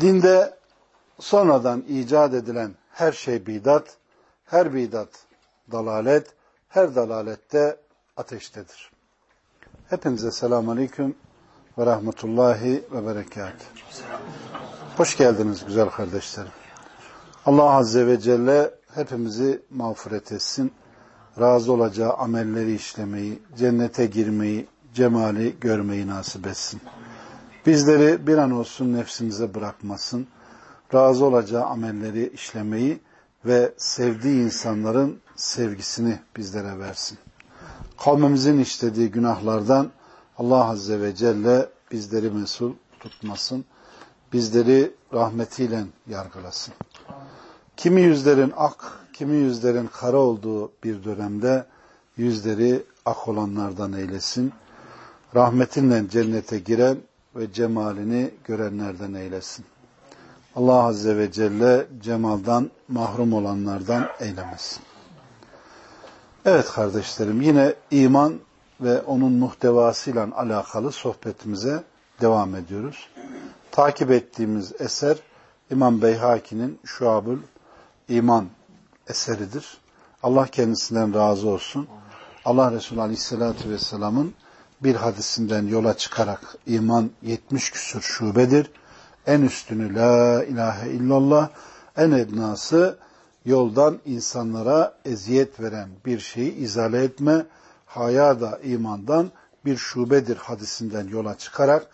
Dinde sonradan icat edilen her şey bidat, her bidat dalalet, her dalalette ateştedir. Hepinize selamun aleyküm ve rahmetullahi ve berekat. Hoş geldiniz güzel kardeşlerim. Allah Azze ve Celle hepimizi mağfiret etsin. Razı olacağı amelleri işlemeyi, cennete girmeyi, cemali görmeyi nasip etsin. Bizleri bir an olsun nefsimize bırakmasın. Razı olacağı amelleri işlemeyi ve sevdiği insanların sevgisini bizlere versin. Kavmimizin işlediği günahlardan Allah Azze ve Celle bizleri mesul tutmasın. Bizleri rahmetiyle yargılasın. Kimi yüzlerin ak, kimi yüzlerin kara olduğu bir dönemde yüzleri ak olanlardan eylesin. Rahmetinle cennete giren ve cemalini görenlerden eylesin. Allah Azze ve Celle cemaldan mahrum olanlardan eylemesin. Evet kardeşlerim yine iman ve onun muhtevasıyla alakalı sohbetimize devam ediyoruz. Takip ettiğimiz eser İmam Beyhaki'nin Şuabül İman eseridir. Allah kendisinden razı olsun. Allah Resulü Aleyhisselatü Vesselam'ın bir hadisinden yola çıkarak iman 70 küsur şubedir. En üstünü la ilahe illallah, en ednası yoldan insanlara eziyet veren bir şeyi izale etme, haya da imandan bir şubedir hadisinden yola çıkarak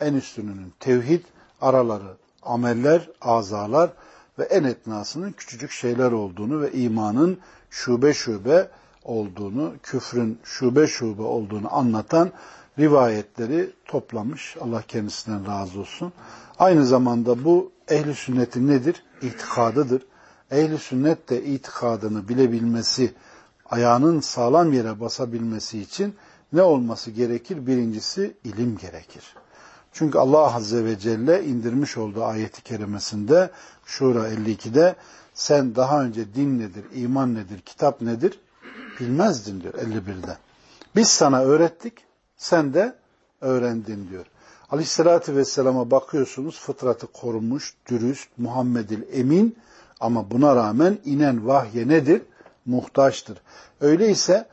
en üstününün tevhid, araları ameller, azalar ve en etnasının küçücük şeyler olduğunu ve imanın şube şube olduğunu, küfrün şube şube olduğunu anlatan rivayetleri toplamış. Allah kendisinden razı olsun. Aynı zamanda bu ehli sünnetin nedir? İtikadıdır. Ehli sünnet de itikadını bilebilmesi, ayağının sağlam yere basabilmesi için ne olması gerekir? Birincisi ilim gerekir. Çünkü Allah Azze ve Celle indirmiş olduğu ayeti kerimesinde Şura 52'de sen daha önce din nedir, iman nedir, kitap nedir bilmezdin diyor 51'de. Biz sana öğrettik, sen de öğrendin diyor. Aleyhissalatü Vesselam'a bakıyorsunuz fıtratı korunmuş, dürüst, Muhammedil emin ama buna rağmen inen vahye nedir? Muhtaçtır. Öyleyse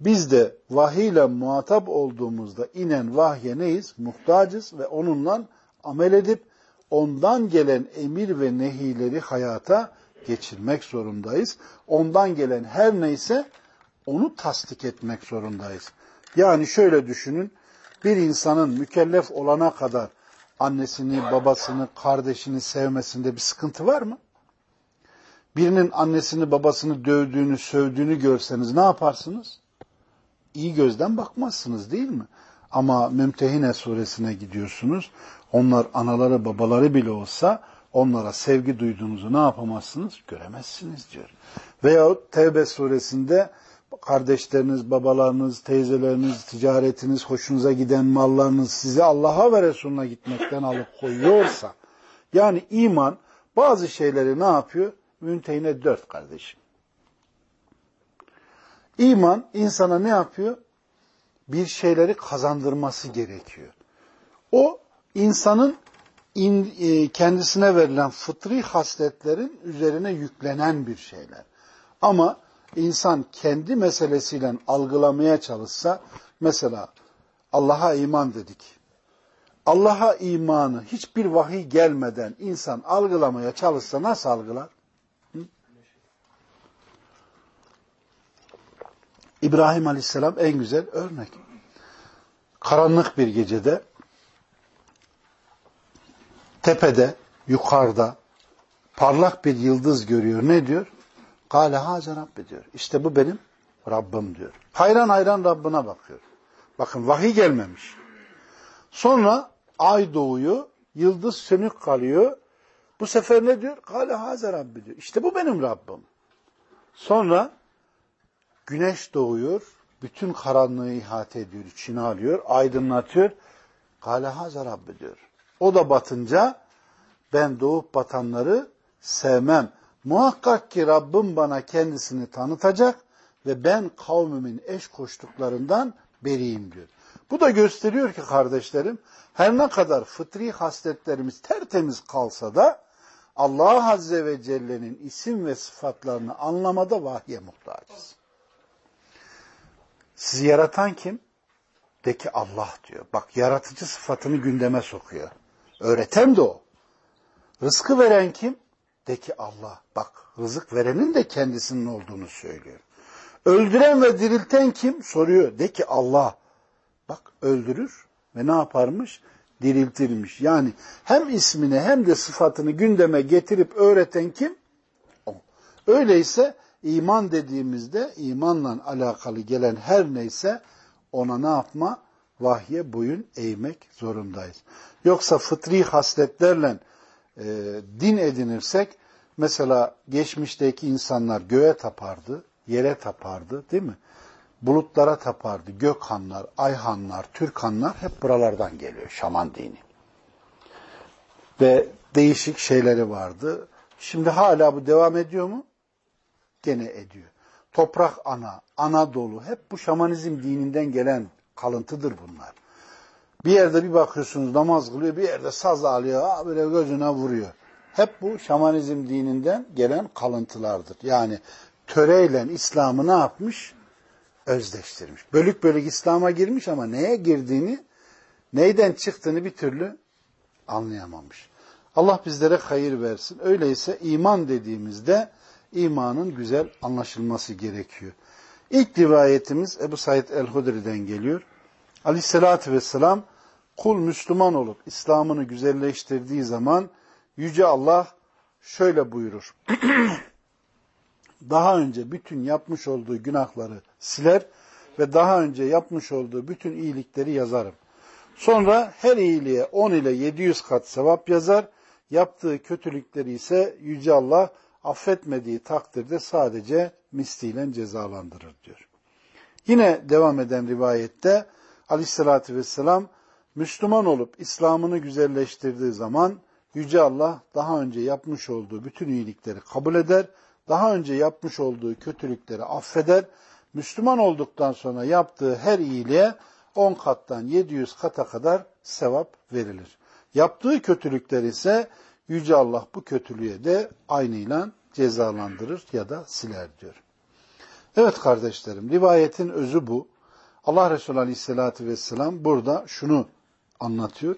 biz de vahiy ile muhatap olduğumuzda inen vahye neyiz? Muhtacız ve onunla amel edip ondan gelen emir ve nehileri hayata geçirmek zorundayız. Ondan gelen her neyse onu tasdik etmek zorundayız. Yani şöyle düşünün, bir insanın mükellef olana kadar annesini, babasını, kardeşini sevmesinde bir sıkıntı var mı? Birinin annesini, babasını dövdüğünü, sövdüğünü görseniz ne yaparsınız? İyi gözden bakmazsınız değil mi? Ama Mümtehine suresine gidiyorsunuz. Onlar anaları, babaları bile olsa onlara sevgi duyduğunuzu ne yapamazsınız? Göremezsiniz diyor. Veyahut Tevbe suresinde kardeşleriniz, babalarınız, teyzeleriniz, ticaretiniz, hoşunuza giden mallarınız sizi Allah'a ve Resulüne gitmekten alıp koyuyorsa, yani iman bazı şeyleri ne yapıyor? Müntehine dört kardeşim. İman insana ne yapıyor? Bir şeyleri kazandırması gerekiyor. O insanın in, e, kendisine verilen fıtri hasletlerin üzerine yüklenen bir şeyler. Ama insan kendi meselesiyle algılamaya çalışsa, mesela Allah'a iman dedik. Allah'a imanı hiçbir vahiy gelmeden insan algılamaya çalışsa nasıl algılar? Hı? İbrahim Aleyhisselam en güzel örnek. Karanlık bir gecede tepede, yukarıda parlak bir yıldız görüyor. Ne diyor? Kale haze Rabbi diyor. İşte bu benim Rabbim diyor. Hayran hayran Rabbine bakıyor. Bakın vahiy gelmemiş. Sonra ay doğuyor Yıldız sönük kalıyor. Bu sefer ne diyor? Kale haze Rabbi diyor. İşte bu benim Rabbim. Sonra güneş doğuyor. Bütün karanlığı ihate ediyor, içine alıyor, aydınlatıyor. Kale haze Rabbi diyor. O da batınca ben doğup batanları sevmem. Muhakkak ki Rabbim bana kendisini tanıtacak ve ben kavmimin eş koştuklarından beriyim diyor. Bu da gösteriyor ki kardeşlerim her ne kadar fıtri hasletlerimiz tertemiz kalsa da Allah Azze ve Celle'nin isim ve sıfatlarını anlamada vahye muhtacız. Sizi yaratan kim? De ki Allah diyor. Bak yaratıcı sıfatını gündeme sokuyor. Öğreten de o. Rızkı veren kim? De ki Allah. Bak rızık verenin de kendisinin olduğunu söylüyor. Öldüren ve dirilten kim? Soruyor. De ki Allah. Bak öldürür ve ne yaparmış? Diriltirmiş. Yani hem ismini hem de sıfatını gündeme getirip öğreten kim? O. Öyleyse iman dediğimizde imanla alakalı gelen her neyse ona ne yapma? Vahye boyun eğmek zorundayız. Yoksa fıtri hasletlerle e, din edinirsek mesela geçmişteki insanlar göğe tapardı, yere tapardı değil mi? Bulutlara tapardı. Gökhanlar, Ayhanlar, Türkhanlar hep buralardan geliyor şaman dini. Ve değişik şeyleri vardı. Şimdi hala bu devam ediyor mu? Gene ediyor. Toprak ana, Anadolu hep bu şamanizm dininden gelen kalıntıdır bunlar. Bir yerde bir bakıyorsunuz namaz kılıyor, bir yerde saz alıyor, böyle gözüne vuruyor. Hep bu şamanizm dininden gelen kalıntılardır. Yani töreyle İslam'ı ne yapmış? Özdeştirmiş. Bölük bölük İslam'a girmiş ama neye girdiğini, neyden çıktığını bir türlü anlayamamış. Allah bizlere hayır versin. Öyleyse iman dediğimizde imanın güzel anlaşılması gerekiyor. İlk rivayetimiz Ebu Said el-Hudri'den geliyor. Aleyhissalatü vesselam kul Müslüman olup İslam'ını güzelleştirdiği zaman Yüce Allah şöyle buyurur. daha önce bütün yapmış olduğu günahları siler ve daha önce yapmış olduğu bütün iyilikleri yazarım. Sonra her iyiliğe 10 ile 700 kat sevap yazar. Yaptığı kötülükleri ise Yüce Allah affetmediği takdirde sadece misliyle cezalandırır diyor. Yine devam eden rivayette aleyhissalatü vesselam Müslüman olup İslam'ını güzelleştirdiği zaman Yüce Allah daha önce yapmış olduğu bütün iyilikleri kabul eder, daha önce yapmış olduğu kötülükleri affeder, Müslüman olduktan sonra yaptığı her iyiliğe 10 kattan 700 kata kadar sevap verilir. Yaptığı kötülükler ise Yüce Allah bu kötülüğe de aynıyla cezalandırır ya da siler diyor. Evet kardeşlerim, rivayetin özü bu. Allah Resulü Aleyhisselatü Vesselam burada şunu anlatıyor.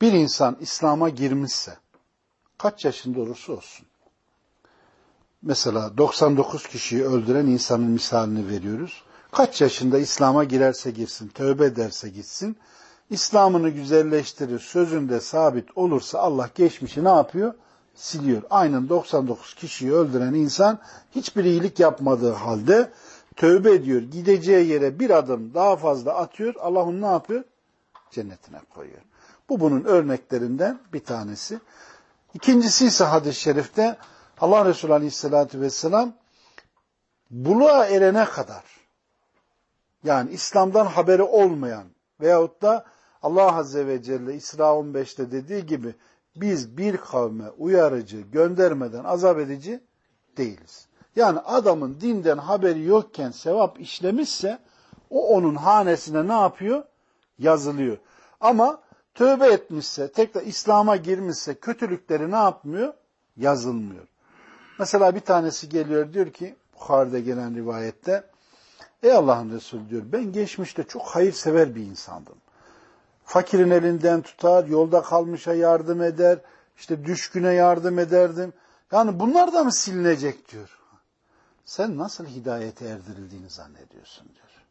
Bir insan İslam'a girmişse, kaç yaşında olursa olsun, mesela 99 kişiyi öldüren insanın misalini veriyoruz. Kaç yaşında İslam'a girerse girsin, tövbe ederse gitsin, İslam'ını güzelleştirir, sözünde sabit olursa Allah geçmişi ne yapıyor? Siliyor. Aynen 99 kişiyi öldüren insan hiçbir iyilik yapmadığı halde tövbe ediyor. Gideceği yere bir adım daha fazla atıyor. Allah onu ne yapıyor? Cennetine koyuyor. Bu bunun örneklerinden bir tanesi. İkincisi ise hadis-i şerifte Allah Resulü Aleyhisselatü Vesselam buluğa erene kadar yani İslam'dan haberi olmayan veyahut da Allah Azze ve Celle İsra 15'te dediği gibi biz bir kavme uyarıcı göndermeden azap edici değiliz. Yani adamın dinden haberi yokken sevap işlemişse o onun hanesine ne yapıyor? Yazılıyor. Ama tövbe etmişse, tekrar İslam'a girmişse kötülükleri ne yapmıyor? Yazılmıyor. Mesela bir tanesi geliyor diyor ki Bukhari'de gelen rivayette Ey Allah'ın Resulü diyor ben geçmişte çok hayırsever bir insandım. Fakirin elinden tutar, yolda kalmışa yardım eder, işte düşküne yardım ederdim. Yani bunlar da mı silinecek diyor. Sen nasıl hidayete erdirildiğini zannediyorsun diyor.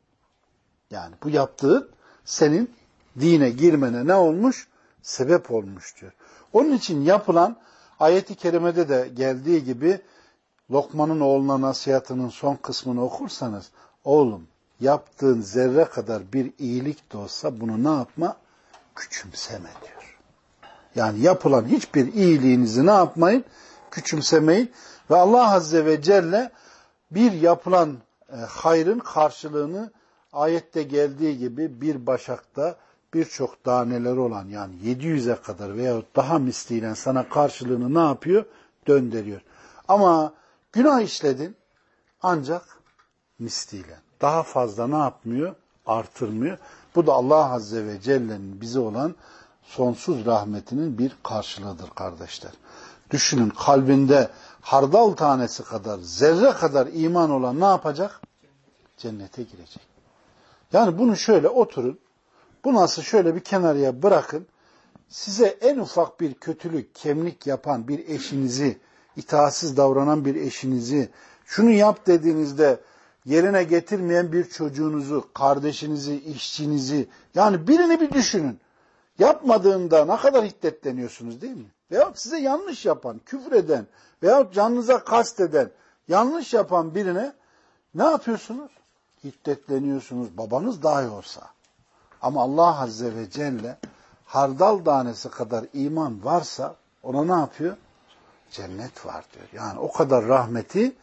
Yani bu yaptığın senin dine girmene ne olmuş? Sebep olmuş. Onun için yapılan ayeti kerimede de geldiği gibi Lokman'ın oğluna nasihatının son kısmını okursanız oğlum yaptığın zerre kadar bir iyilik de olsa bunu ne yapma? Küçümseme diyor. Yani yapılan hiçbir iyiliğinizi ne yapmayın? Küçümsemeyin. Ve Allah Azze ve Celle bir yapılan e, hayrın karşılığını ayette geldiği gibi bir başakta birçok taneleri olan yani 700'e kadar veyahut daha misliyle sana karşılığını ne yapıyor? Döndürüyor. Ama günah işledin ancak misliyle. Daha fazla ne yapmıyor? Artırmıyor. Bu da Allah Azze ve Celle'nin bize olan sonsuz rahmetinin bir karşılığıdır kardeşler. Düşünün kalbinde hardal tanesi kadar, zerre kadar iman olan ne yapacak? Cennete girecek. Yani bunu şöyle oturun, bu nasıl şöyle bir kenarıya bırakın, size en ufak bir kötülük, kemlik yapan bir eşinizi, itaatsiz davranan bir eşinizi, şunu yap dediğinizde yerine getirmeyen bir çocuğunuzu, kardeşinizi, işçinizi, yani birini bir düşünün. Yapmadığında ne kadar hiddetleniyorsunuz değil mi? Veyahut size yanlış yapan, küfür eden veyahut canınıza kasteden, yanlış yapan birine ne yapıyorsunuz? Hiddetleniyorsunuz. Babanız dahi olsa. Ama Allah Azze ve Celle hardal tanesi kadar iman varsa ona ne yapıyor? Cennet var diyor. Yani o kadar rahmeti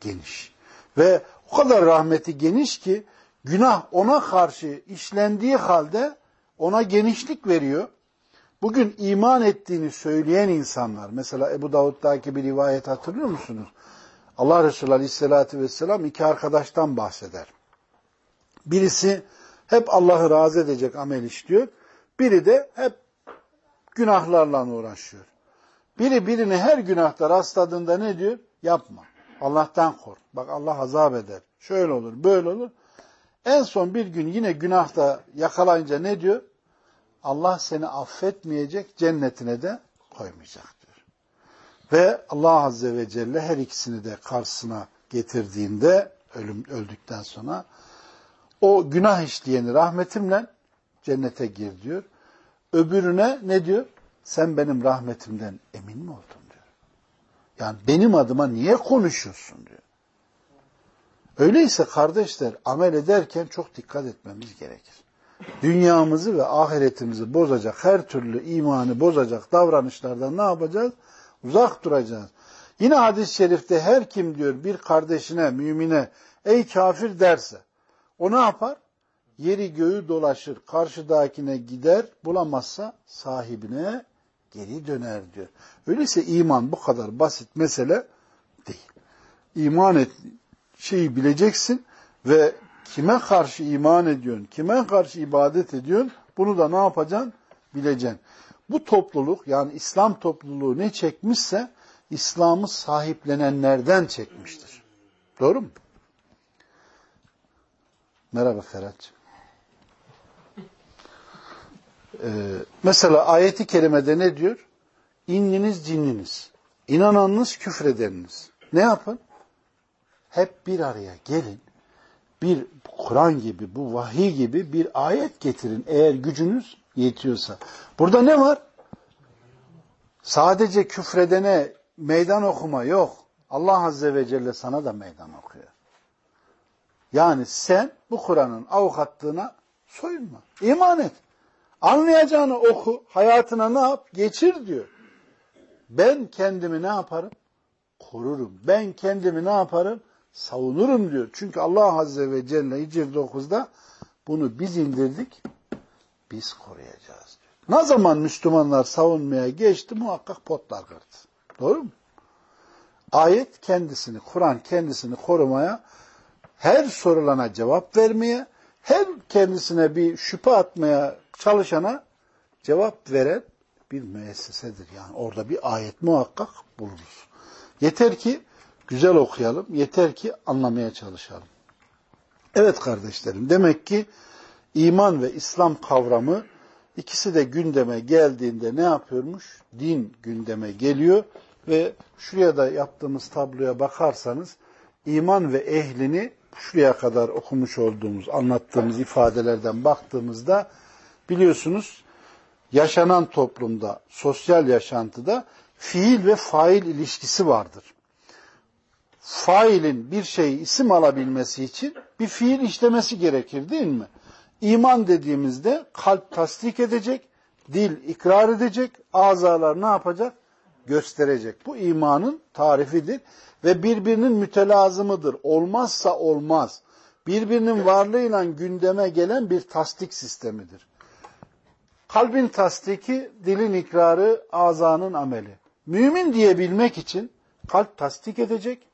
geniş. Ve o kadar rahmeti geniş ki günah ona karşı işlendiği halde ona genişlik veriyor. Bugün iman ettiğini söyleyen insanlar, mesela Ebu Davud'daki bir rivayet hatırlıyor musunuz? Allah Resulü Aleyhisselatü Vesselam iki arkadaştan bahseder. Birisi hep Allah'ı razı edecek amel işliyor. Biri de hep günahlarla uğraşıyor. Biri birini her günahta rastladığında ne diyor? Yapma. Allah'tan kork. Bak Allah azap eder. Şöyle olur, böyle olur. En son bir gün yine günahta yakalayınca ne diyor? Allah seni affetmeyecek, cennetine de koymayacak diyor. Ve Allah Azze ve Celle her ikisini de karşısına getirdiğinde ölüm öldükten sonra o günah işleyeni rahmetimle cennete gir diyor. Öbürüne ne diyor? Sen benim rahmetimden emin mi oldun diyor. Yani benim adıma niye konuşuyorsun diyor. Öyleyse kardeşler amel ederken çok dikkat etmemiz gerekir. Dünyamızı ve ahiretimizi bozacak her türlü imanı bozacak davranışlardan ne yapacağız? Uzak duracağız. Yine hadis-i şerifte her kim diyor bir kardeşine, mümine ey kafir derse o ne yapar? Yeri göğü dolaşır, karşıdakine gider, bulamazsa sahibine geri döner diyor. Öyleyse iman bu kadar basit mesele değil. İman et, şeyi bileceksin ve kime karşı iman ediyorsun, kime karşı ibadet ediyorsun, bunu da ne yapacaksın? Bileceksin. Bu topluluk yani İslam topluluğu ne çekmişse İslam'ı sahiplenenlerden çekmiştir. Doğru mu? Merhaba Ferhat. Ee, mesela ayeti kerimede ne diyor? İnniniz cinniniz, inananınız küfredeniniz. Ne yapın? Hep bir araya gelin. Bir Kur'an gibi, bu vahiy gibi bir ayet getirin eğer gücünüz yetiyorsa. Burada ne var? Sadece küfredene meydan okuma yok. Allah Azze ve Celle sana da meydan okuyor. Yani sen bu Kur'an'ın avukatlığına soyunma. İman et. Anlayacağını oku, hayatına ne yap? Geçir diyor. Ben kendimi ne yaparım? Korurum. Ben kendimi ne yaparım? Savunurum diyor. Çünkü Allah Azze ve Celle Hicr 9'da bunu biz indirdik, biz koruyacağız diyor. Ne zaman Müslümanlar savunmaya geçti muhakkak potlar kırdı. Doğru mu? Ayet kendisini, Kur'an kendisini korumaya her sorulana cevap vermeye, her kendisine bir şüphe atmaya çalışana cevap veren bir müessesedir. Yani orada bir ayet muhakkak buluruz. Yeter ki güzel okuyalım, yeter ki anlamaya çalışalım. Evet kardeşlerim, demek ki iman ve İslam kavramı ikisi de gündeme geldiğinde ne yapıyormuş? Din gündeme geliyor ve şuraya da yaptığımız tabloya bakarsanız iman ve ehlini şuraya kadar okumuş olduğumuz, anlattığımız ifadelerden baktığımızda biliyorsunuz yaşanan toplumda, sosyal yaşantıda fiil ve fail ilişkisi vardır. Failin bir şeyi isim alabilmesi için bir fiil işlemesi gerekir değil mi? İman dediğimizde kalp tasdik edecek, Dil ikrar edecek, azalar ne yapacak? Gösterecek. Bu imanın tarifidir ve birbirinin mütelazımıdır. Olmazsa olmaz. Birbirinin varlığıyla gündeme gelen bir tasdik sistemidir. Kalbin tasdiki, dilin ikrarı, azanın ameli. Mümin diyebilmek için kalp tasdik edecek,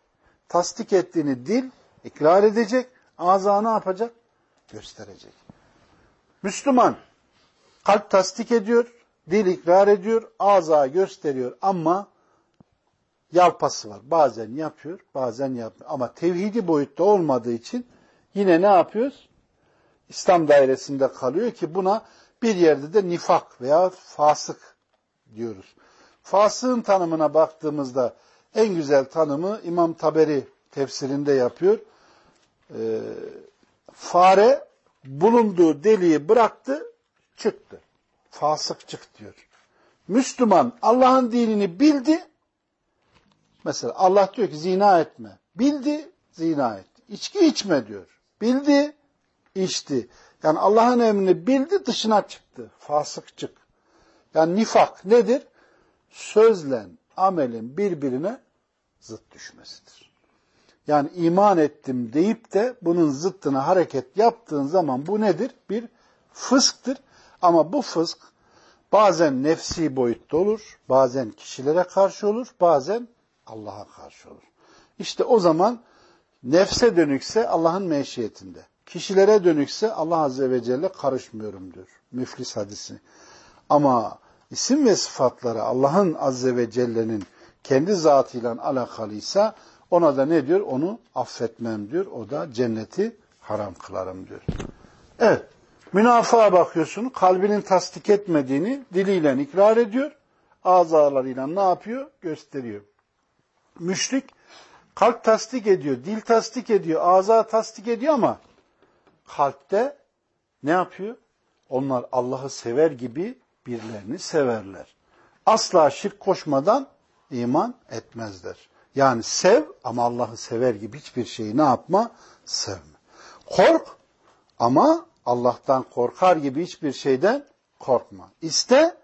tasdik ettiğini dil ikrar edecek, ağza ne yapacak? Gösterecek. Müslüman kalp tasdik ediyor, dil ikrar ediyor, ağza gösteriyor ama yalpası var. Bazen yapıyor, bazen yapmıyor. Ama tevhidi boyutta olmadığı için yine ne yapıyoruz? İslam dairesinde kalıyor ki buna bir yerde de nifak veya fasık diyoruz. Fasığın tanımına baktığımızda en güzel tanımı İmam Taberi tefsirinde yapıyor. Ee, fare bulunduğu deliği bıraktı, çıktı. Fasık çık diyor. Müslüman Allah'ın dinini bildi. Mesela Allah diyor ki zina etme. Bildi, zina etti. İçki içme diyor. Bildi, içti. Yani Allah'ın emrini bildi, dışına çıktı. Fasık çık. Yani nifak nedir? Sözle amelin birbirine zıt düşmesidir. Yani iman ettim deyip de bunun zıttına hareket yaptığın zaman bu nedir? Bir fısktır. Ama bu fısk bazen nefsi boyutta olur, bazen kişilere karşı olur, bazen Allah'a karşı olur. İşte o zaman nefse dönükse Allah'ın meşiyetinde. Kişilere dönükse Allah Azze ve Celle karışmıyorum diyor. Müflis hadisi. Ama isim ve sıfatları Allah'ın Azze ve Celle'nin kendi zatıyla alakalıysa ona da ne diyor? Onu affetmem diyor. O da cenneti haram kılarım diyor. Evet. Münafığa bakıyorsun. Kalbinin tasdik etmediğini diliyle ikrar ediyor. Azalarıyla ne yapıyor? Gösteriyor. Müşrik kalp tasdik ediyor, dil tasdik ediyor, ağza tasdik ediyor ama kalpte ne yapıyor? Onlar Allah'ı sever gibi birilerini severler. Asla şirk koşmadan iman etmezler. Yani sev ama Allah'ı sever gibi hiçbir şeyi ne yapma? Sevme. Kork ama Allah'tan korkar gibi hiçbir şeyden korkma. İste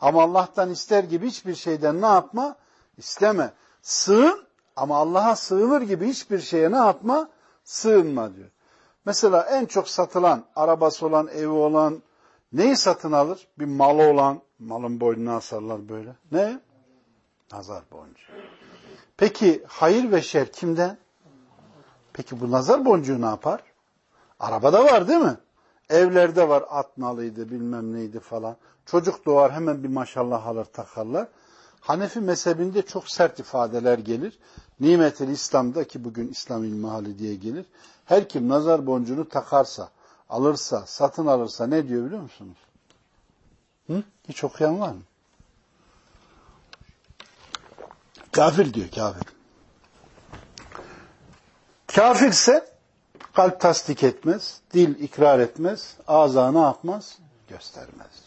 ama Allah'tan ister gibi hiçbir şeyden ne yapma? İsteme. Sığın ama Allah'a sığınır gibi hiçbir şeye ne yapma? Sığınma diyor. Mesela en çok satılan, arabası olan, evi olan, neyi satın alır? Bir malı olan, malın boynuna asarlar böyle. Ne? Nazar boncuğu. Peki hayır ve şer kimden? Peki bu nazar boncuğu ne yapar? Arabada var değil mi? Evlerde var at nalıydı bilmem neydi falan. Çocuk doğar hemen bir maşallah alır takarlar. Hanefi mezhebinde çok sert ifadeler gelir. Nimetel İslam'da ki bugün İslam ilmihali diye gelir. Her kim nazar boncuğunu takarsa, alırsa, satın alırsa ne diyor biliyor musunuz? Hı? Hiç okuyan var mı? Kafir diyor kafir. Kafirse kalp tasdik etmez, dil ikrar etmez, ağza ne yapmaz? Göstermez.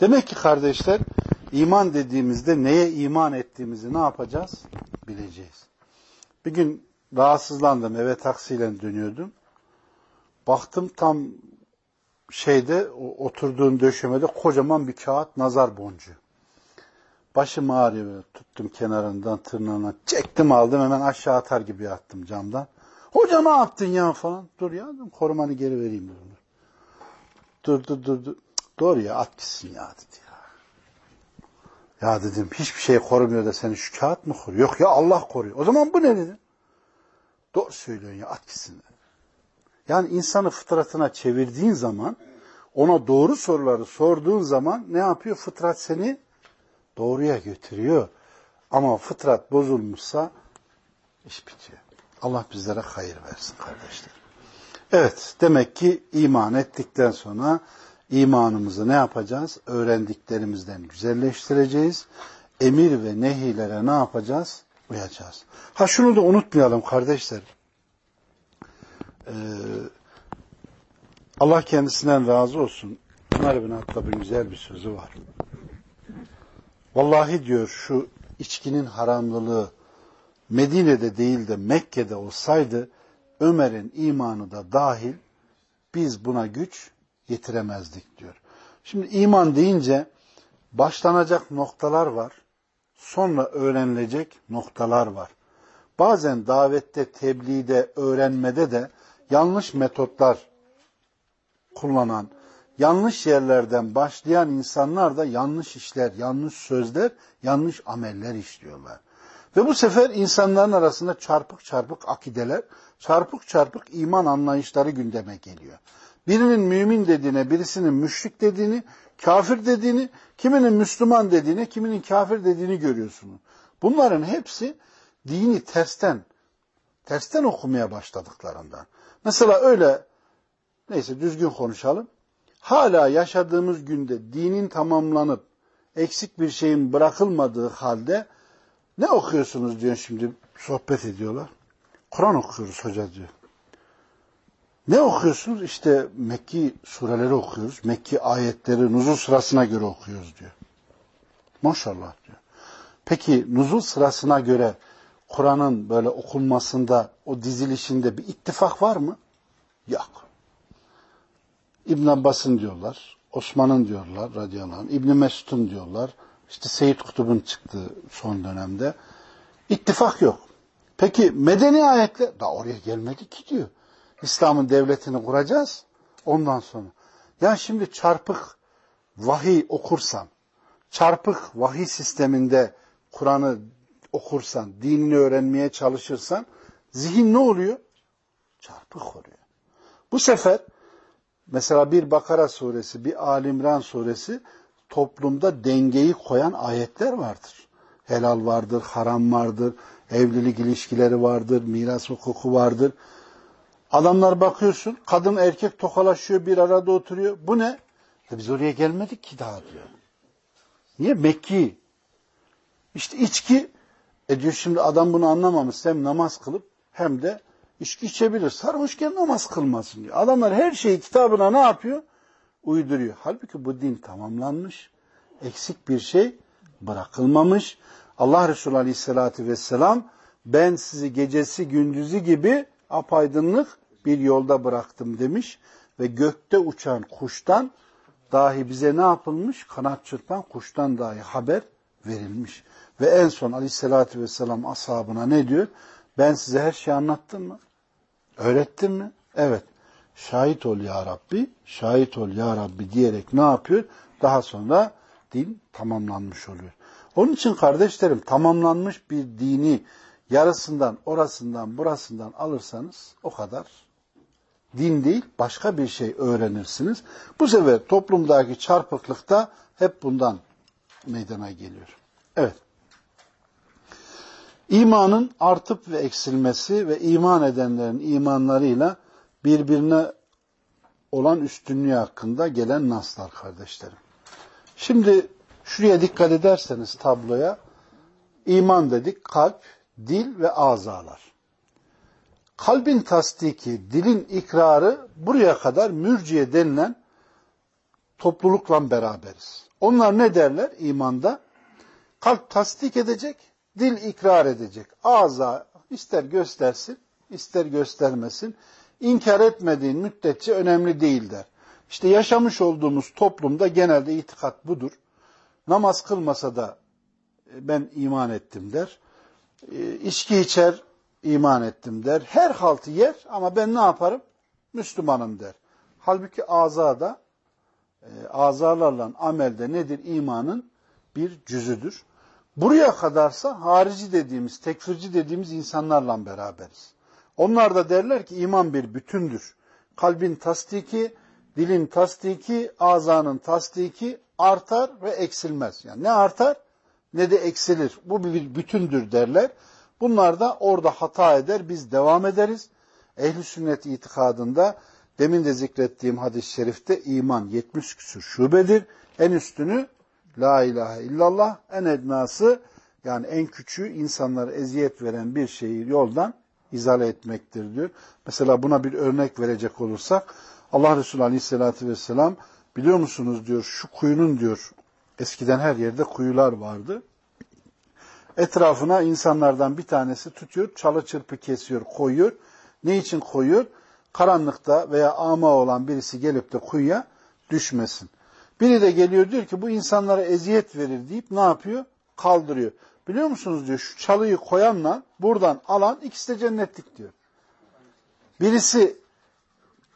Demek ki kardeşler iman dediğimizde neye iman ettiğimizi ne yapacağız? Bileceğiz. Bir gün rahatsızlandım eve taksiyle dönüyordum. Baktım tam şeyde oturduğum döşemede kocaman bir kağıt nazar boncuğu. Başım ağrıyor. Tuttum kenarından tırnağına. Çektim aldım hemen aşağı atar gibi yattım camdan. Hoca ne yaptın ya falan. Dur ya korumanı geri vereyim dedim. Dur dur dur. dur. Doğru ya at gitsin ya dedi ya. Ya dedim hiçbir şey korumuyor da seni şu kağıt mı koruyor? Yok ya Allah koruyor. O zaman bu ne dedim. Doğru söylüyorsun ya at gitsin. Yani insanı fıtratına çevirdiğin zaman ona doğru soruları sorduğun zaman ne yapıyor? Fıtrat seni doğruya götürüyor. Ama fıtrat bozulmuşsa iş bitiyor. Allah bizlere hayır versin kardeşler. Evet, demek ki iman ettikten sonra imanımızı ne yapacağız? Öğrendiklerimizden güzelleştireceğiz. Emir ve nehilere ne yapacağız? Uyacağız. Ha şunu da unutmayalım kardeşler. Ee, Allah kendisinden razı olsun. Ömer bin Hattab'ın güzel bir sözü var. Vallahi diyor şu içkinin haramlılığı Medine'de değil de Mekke'de olsaydı Ömer'in imanı da dahil biz buna güç yetiremezdik diyor. Şimdi iman deyince başlanacak noktalar var. Sonra öğrenilecek noktalar var. Bazen davette, tebliğde, öğrenmede de yanlış metotlar kullanan, yanlış yerlerden başlayan insanlar da yanlış işler, yanlış sözler, yanlış ameller işliyorlar. Ve bu sefer insanların arasında çarpık çarpık akideler, çarpık çarpık iman anlayışları gündeme geliyor. Birinin mümin dediğine, birisinin müşrik dediğini, kafir dediğini, kiminin Müslüman dediğini, kiminin kafir dediğini görüyorsunuz. Bunların hepsi dini tersten, tersten okumaya başladıklarından. Mesela öyle, neyse düzgün konuşalım. Hala yaşadığımız günde dinin tamamlanıp eksik bir şeyin bırakılmadığı halde ne okuyorsunuz diyor şimdi sohbet ediyorlar. Kur'an okuyoruz hoca diyor. Ne okuyorsunuz? İşte Mekki sureleri okuyoruz. Mekki ayetleri nuzul sırasına göre okuyoruz diyor. Maşallah diyor. Peki nuzul sırasına göre Kur'an'ın böyle okunmasında, o dizilişinde bir ittifak var mı? Yok. İbn Abbas'ın diyorlar, Osman'ın diyorlar radıyallahu anh, İbn Mesud'un diyorlar, işte Seyyid Kutub'un çıktığı son dönemde. İttifak yok. Peki medeni ayetle daha oraya gelmedi ki diyor. İslam'ın devletini kuracağız ondan sonra. Ya şimdi çarpık vahiy okursan, çarpık vahiy sisteminde Kur'an'ı okursan, dinini öğrenmeye çalışırsan zihin ne oluyor? Çarpık oluyor. Bu sefer mesela bir Bakara suresi, bir Alimran suresi toplumda dengeyi koyan ayetler vardır. Helal vardır, haram vardır, evlilik ilişkileri vardır, miras hukuku vardır. Adamlar bakıyorsun, kadın erkek tokalaşıyor, bir arada oturuyor. Bu ne? E biz oraya gelmedik ki daha diyor. Niye? Mekki. İşte içki, e diyor şimdi adam bunu anlamamış. Hem namaz kılıp hem de içki içebilir. Sarhoşken namaz kılmasın diyor. Adamlar her şeyi kitabına ne yapıyor? Uyduruyor. Halbuki bu din tamamlanmış. Eksik bir şey bırakılmamış. Allah Resulü Aleyhisselatü Vesselam ben sizi gecesi gündüzü gibi apaydınlık bir yolda bıraktım demiş ve gökte uçan kuştan dahi bize ne yapılmış? Kanat çırpan kuştan dahi haber verilmiş. Ve en son aleyhissalatü vesselam ashabına ne diyor? Ben size her şeyi anlattım mı? Öğrettim mi? Evet. Şahit ol ya Rabbi, şahit ol ya Rabbi diyerek ne yapıyor? Daha sonra din tamamlanmış oluyor. Onun için kardeşlerim tamamlanmış bir dini yarısından, orasından, burasından alırsanız o kadar din değil başka bir şey öğrenirsiniz. Bu sefer toplumdaki çarpıklık da hep bundan meydana geliyor. Evet. İmanın artıp ve eksilmesi ve iman edenlerin imanlarıyla birbirine olan üstünlüğü hakkında gelen naslar kardeşlerim. Şimdi şuraya dikkat ederseniz tabloya iman dedik kalp, dil ve azalar. Kalbin tasdiki, dilin ikrarı buraya kadar mürciye denilen toplulukla beraberiz. Onlar ne derler imanda? Kalp tasdik edecek, dil ikrar edecek. Ağza ister göstersin, ister göstermesin. İnkar etmediğin müddetçe önemli değil der. İşte yaşamış olduğumuz toplumda genelde itikat budur. Namaz kılmasa da e, ben iman ettim der. E, içki içer, iman ettim der. Her haltı yer ama ben ne yaparım? Müslümanım der. Halbuki azada, e, azalarla amelde nedir? İmanın bir cüzüdür. Buraya kadarsa harici dediğimiz, tekfirci dediğimiz insanlarla beraberiz. Onlar da derler ki iman bir bütündür. Kalbin tasdiki, dilin tasdiki, azanın tasdiki artar ve eksilmez. Yani ne artar ne de eksilir. Bu bir bütündür derler. Bunlar da orada hata eder, biz devam ederiz. Ehli sünnet itikadında demin de zikrettiğim hadis-i şerifte iman 70 küsur şubedir. En üstünü la ilahe illallah, en ednası yani en küçüğü insanlara eziyet veren bir şeyi yoldan izale etmektir diyor. Mesela buna bir örnek verecek olursak Allah Resulü Aleyhisselatü Vesselam biliyor musunuz diyor şu kuyunun diyor eskiden her yerde kuyular vardı. Etrafına insanlardan bir tanesi tutuyor, çalı çırpı kesiyor, koyuyor. Ne için koyuyor? Karanlıkta veya ama olan birisi gelip de kuyuya düşmesin. Biri de geliyor diyor ki bu insanlara eziyet verir deyip ne yapıyor? Kaldırıyor. Biliyor musunuz diyor şu çalıyı koyanla buradan alan ikisi de cennetlik diyor. Birisi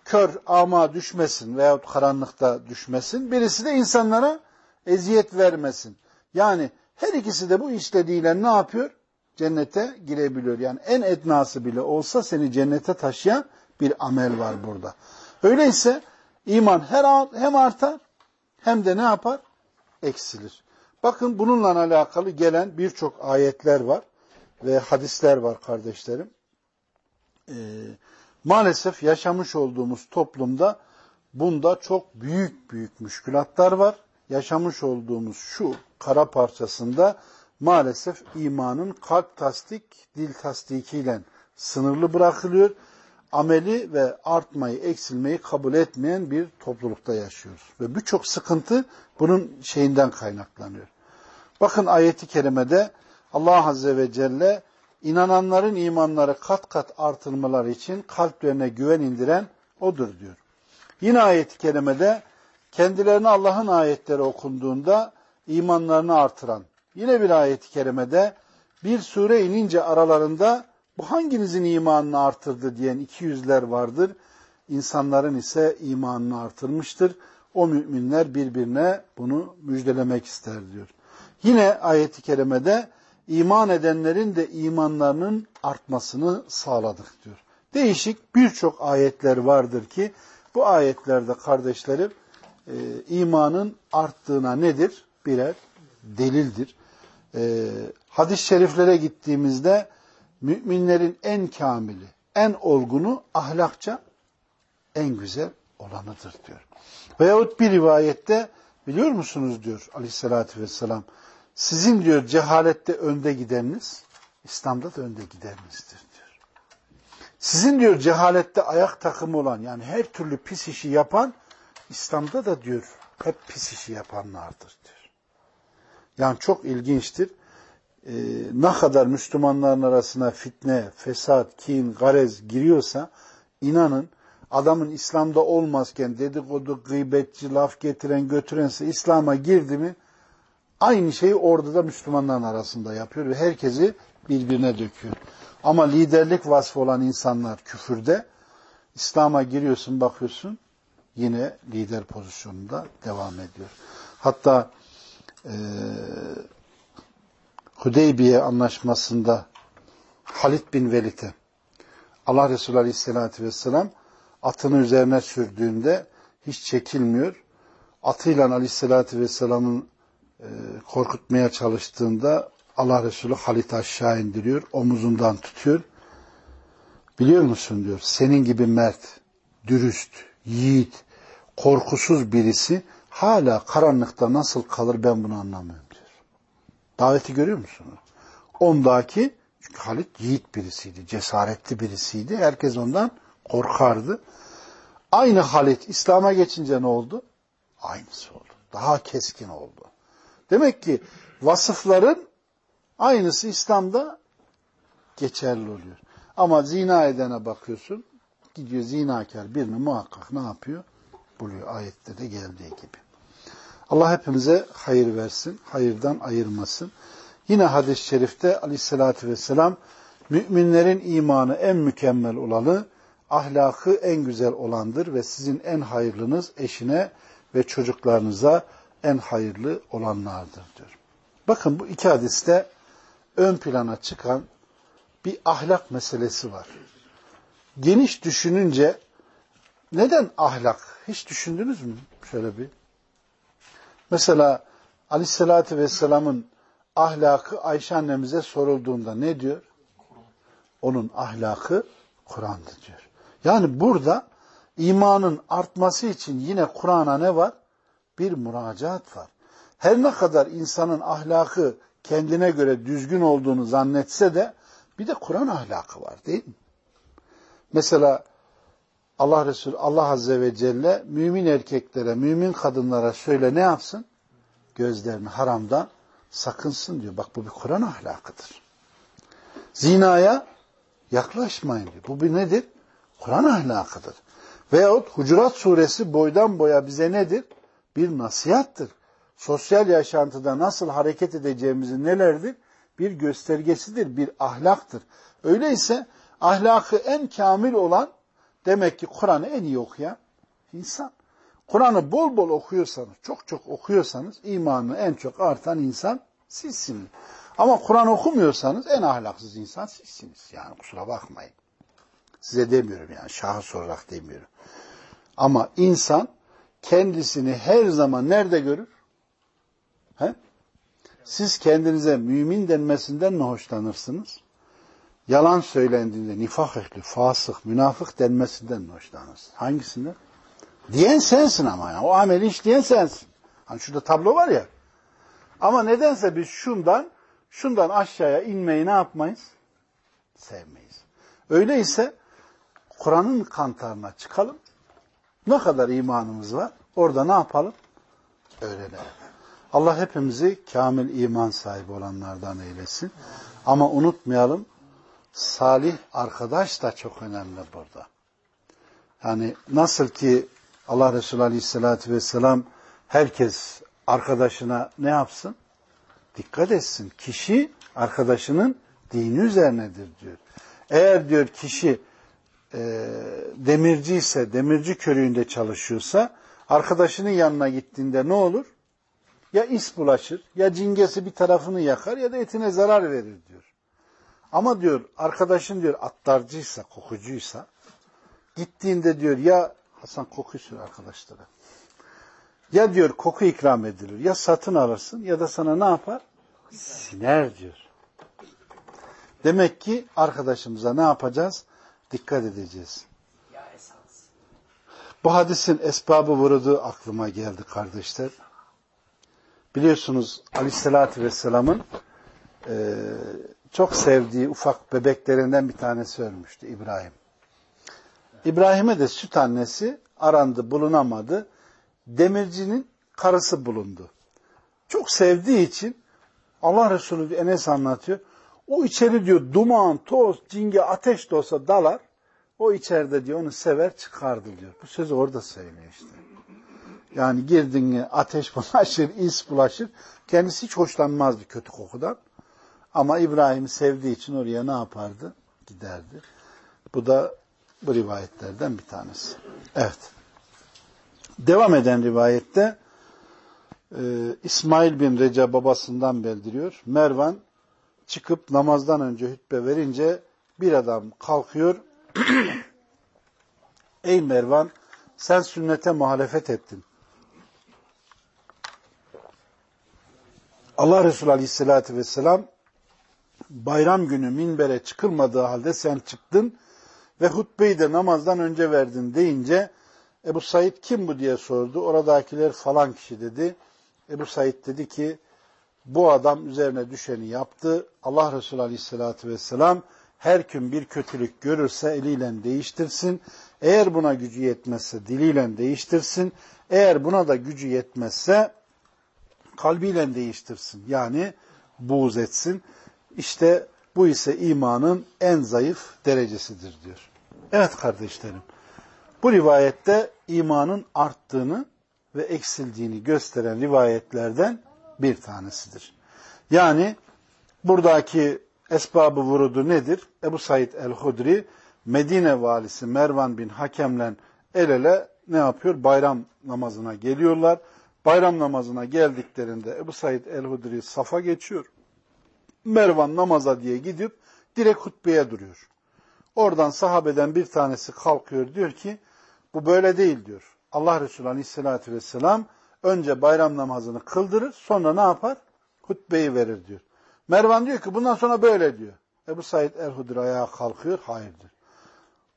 kör ama düşmesin veyahut karanlıkta düşmesin. Birisi de insanlara eziyet vermesin. Yani her ikisi de bu işlediğiyle ne yapıyor? Cennete girebiliyor. Yani en etnası bile olsa seni cennete taşıyan bir amel var burada. Öyleyse iman her hem artar hem de ne yapar? Eksilir. Bakın bununla alakalı gelen birçok ayetler var ve hadisler var kardeşlerim. Ee, maalesef yaşamış olduğumuz toplumda bunda çok büyük büyük müşkülatlar var. Yaşamış olduğumuz şu kara parçasında maalesef imanın kalp tasdik, dil tasdikiyle sınırlı bırakılıyor. Ameli ve artmayı, eksilmeyi kabul etmeyen bir toplulukta yaşıyoruz. Ve birçok sıkıntı bunun şeyinden kaynaklanıyor. Bakın ayeti kerimede Allah Azze ve Celle inananların imanları kat kat artırmaları için kalplerine güven indiren odur diyor. Yine ayet-i kerimede kendilerine Allah'ın ayetleri okunduğunda imanlarını artıran. Yine bir ayet-i kerimede bir sure inince aralarında bu hanginizin imanını artırdı diyen iki yüzler vardır. İnsanların ise imanını artırmıştır. O müminler birbirine bunu müjdelemek ister diyor. Yine ayet-i kerimede iman edenlerin de imanlarının artmasını sağladık diyor. Değişik birçok ayetler vardır ki bu ayetlerde kardeşlerim e, imanın arttığına nedir? Birer delildir. E, hadis-i şeriflere gittiğimizde müminlerin en kamili, en olgunu ahlakça en güzel olanıdır diyor. Veyahut bir rivayette biliyor musunuz diyor aleyhissalatü vesselam sizin diyor cehalette önde gideniniz İslam'da da önde gidenizdir diyor. Sizin diyor cehalette ayak takımı olan yani her türlü pis işi yapan İslam'da da diyor hep pis işi yapanlardır diyor. Yani çok ilginçtir. Ee, ne kadar Müslümanların arasına fitne, fesat, kin, garez giriyorsa inanın adamın İslam'da olmazken dedikodu, gıybetçi, laf getiren, götürense İslam'a girdi mi aynı şeyi orada da Müslümanların arasında yapıyor ve herkesi birbirine döküyor. Ama liderlik vasfı olan insanlar küfürde İslam'a giriyorsun bakıyorsun yine lider pozisyonunda devam ediyor. Hatta e, Hudeybiye anlaşmasında Halid bin Velid'e Allah Resulü Aleyhisselatü Vesselam atını üzerine sürdüğünde hiç çekilmiyor. Atıyla Aleyhisselatü Vesselam'ın e, korkutmaya çalıştığında Allah Resulü Halit aşağı indiriyor, omuzundan tutuyor. Biliyor musun diyor, senin gibi mert, dürüst, yiğit, korkusuz birisi hala karanlıkta nasıl kalır ben bunu anlamıyorum diyor. Daveti görüyor musunuz? Ondaki, çünkü Halit yiğit birisiydi, cesaretli birisiydi. Herkes ondan korkardı. Aynı Halit İslam'a geçince ne oldu? Aynısı oldu. Daha keskin oldu. Demek ki vasıfların aynısı İslam'da geçerli oluyor. Ama zina edene bakıyorsun, gidiyor zinakar birini muhakkak ne yapıyor? Buluyor ayette de geldiği gibi. Allah hepimize hayır versin, hayırdan ayırmasın. Yine hadis-i şerifte aleyhissalatü vesselam müminlerin imanı en mükemmel olanı, ahlakı en güzel olandır ve sizin en hayırlınız eşine ve çocuklarınıza en hayırlı olanlardır diyor. Bakın bu iki hadiste ön plana çıkan bir ahlak meselesi var. Geniş düşününce neden ahlak? Hiç düşündünüz mü? Şöyle bir. Mesela Aleyhisselatü Vesselam'ın ahlakı Ayşe annemize sorulduğunda ne diyor? Onun ahlakı Kur'an'dı diyor. Yani burada imanın artması için yine Kur'an'a ne var? Bir müracaat var. Her ne kadar insanın ahlakı kendine göre düzgün olduğunu zannetse de bir de Kur'an ahlakı var değil mi? Mesela Allah Resulü Allah Azze ve Celle mümin erkeklere, mümin kadınlara söyle ne yapsın? Gözlerini haramdan sakınsın diyor. Bak bu bir Kur'an ahlakıdır. Zinaya yaklaşmayın diyor. Bu bir nedir? Kur'an ahlakıdır. Veyahut Hucurat suresi boydan boya bize nedir? Bir nasihattır. Sosyal yaşantıda nasıl hareket edeceğimizin nelerdir? Bir göstergesidir, bir ahlaktır. Öyleyse ahlakı en kamil olan demek ki Kur'an'ı en iyi okuyan insan. Kur'an'ı bol bol okuyorsanız, çok çok okuyorsanız imanı en çok artan insan sizsiniz. Ama Kur'an okumuyorsanız en ahlaksız insan sizsiniz. Yani kusura bakmayın. Size demiyorum yani şahıs olarak demiyorum. Ama insan kendisini her zaman nerede görür? He? Siz kendinize mümin denmesinden mi hoşlanırsınız? Yalan söylendiğinde nifak ehli, fasık, münafık denmesinden mi hoşlanırsınız? Hangisinden? Diyen sensin ama ya. O ameli işleyen sensin. Hani şurada tablo var ya. Ama nedense biz şundan şundan aşağıya inmeyi ne yapmayız? Sevmeyiz. Öyleyse Kur'an'ın kantarına çıkalım. Ne kadar imanımız var? Orada ne yapalım? Öğrenelim. Allah hepimizi kamil iman sahibi olanlardan eylesin. Ama unutmayalım, salih arkadaş da çok önemli burada. Yani nasıl ki Allah Resulü Aleyhisselatü Vesselam herkes arkadaşına ne yapsın? Dikkat etsin. Kişi arkadaşının dini üzerinedir diyor. Eğer diyor kişi e, demirci ise, demirci körüğünde çalışıyorsa arkadaşının yanına gittiğinde ne olur? Ya is bulaşır, ya cingesi bir tarafını yakar ya da etine zarar verir diyor. Ama diyor arkadaşın diyor atlarcıysa, kokucuysa gittiğinde diyor ya Hasan koku sür arkadaşlara. Ya diyor koku ikram edilir, ya satın alırsın ya da sana ne yapar? Siner diyor. Demek ki arkadaşımıza ne yapacağız? Dikkat edeceğiz. Bu hadisin esbabı vurudu aklıma geldi kardeşler. Biliyorsunuz Aleyhisselatü Vesselam'ın e, çok sevdiği ufak bebeklerinden bir tanesi ölmüştü İbrahim. İbrahim'e de süt annesi arandı bulunamadı. Demircinin karısı bulundu. Çok sevdiği için Allah Resulü Enes anlatıyor. O içeri diyor duman, toz, cinge, ateş de olsa dalar. O içeride diyor onu sever çıkardı diyor. Bu sözü orada söylüyor işte. Yani girdin ateş bulaşır, is bulaşır. Kendisi hiç hoşlanmazdı kötü kokudan. Ama İbrahim'i sevdiği için oraya ne yapardı? Giderdi. Bu da bu rivayetlerden bir tanesi. Evet. Devam eden rivayette e, İsmail bin Reca babasından bildiriyor. Mervan çıkıp namazdan önce hutbe verince bir adam kalkıyor. Ey Mervan sen sünnete muhalefet ettin. Allah Resulü Aleyhisselatü Vesselam bayram günü minbere çıkılmadığı halde sen çıktın ve hutbeyi de namazdan önce verdin deyince Ebu Said kim bu diye sordu. Oradakiler falan kişi dedi. Ebu Said dedi ki bu adam üzerine düşeni yaptı. Allah Resulü Aleyhisselatü Vesselam her kim bir kötülük görürse eliyle değiştirsin. Eğer buna gücü yetmezse diliyle değiştirsin. Eğer buna da gücü yetmezse kalbiyle değiştirsin. Yani buğz etsin. İşte bu ise imanın en zayıf derecesidir diyor. Evet kardeşlerim. Bu rivayette imanın arttığını ve eksildiğini gösteren rivayetlerden bir tanesidir. Yani buradaki esbabı vurudu nedir? Ebu Said el-Hudri Medine valisi Mervan bin Hakem'le el ele ne yapıyor? Bayram namazına geliyorlar. Bayram namazına geldiklerinde Ebu Said el-Hudri safa geçiyor. Mervan namaza diye gidip direkt hutbeye duruyor. Oradan sahabeden bir tanesi kalkıyor diyor ki bu böyle değil diyor. Allah Resulü Aleyhisselatü Vesselam önce bayram namazını kıldırır sonra ne yapar? Hutbeyi verir diyor. Mervan diyor ki bundan sonra böyle diyor. Ebu Said el-Hudri ayağa kalkıyor. Hayır diyor.